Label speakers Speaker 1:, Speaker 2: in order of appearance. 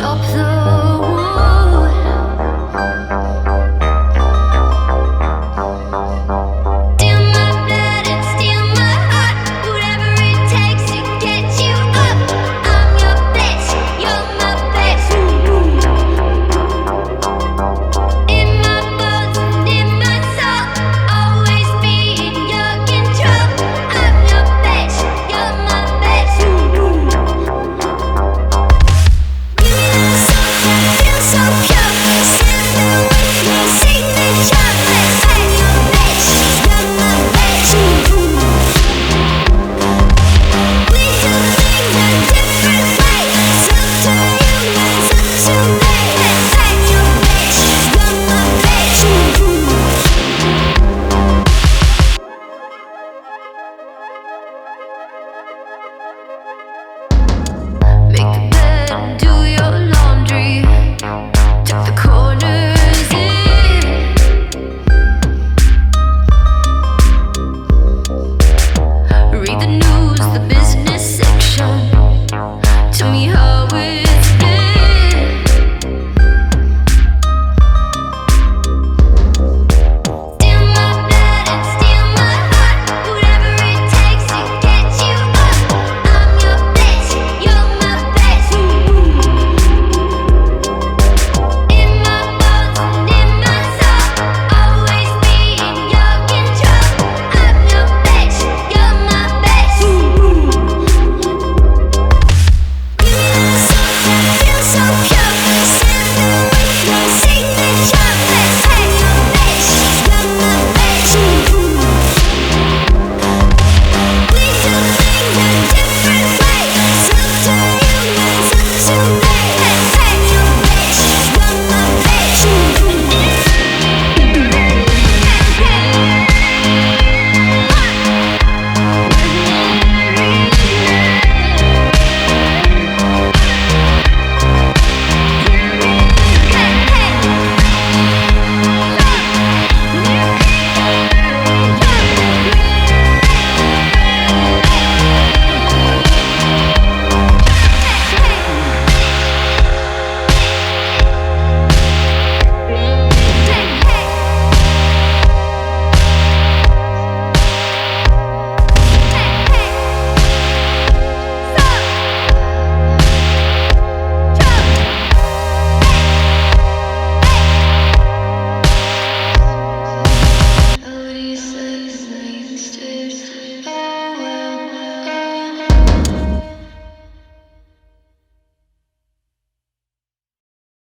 Speaker 1: up Took the call.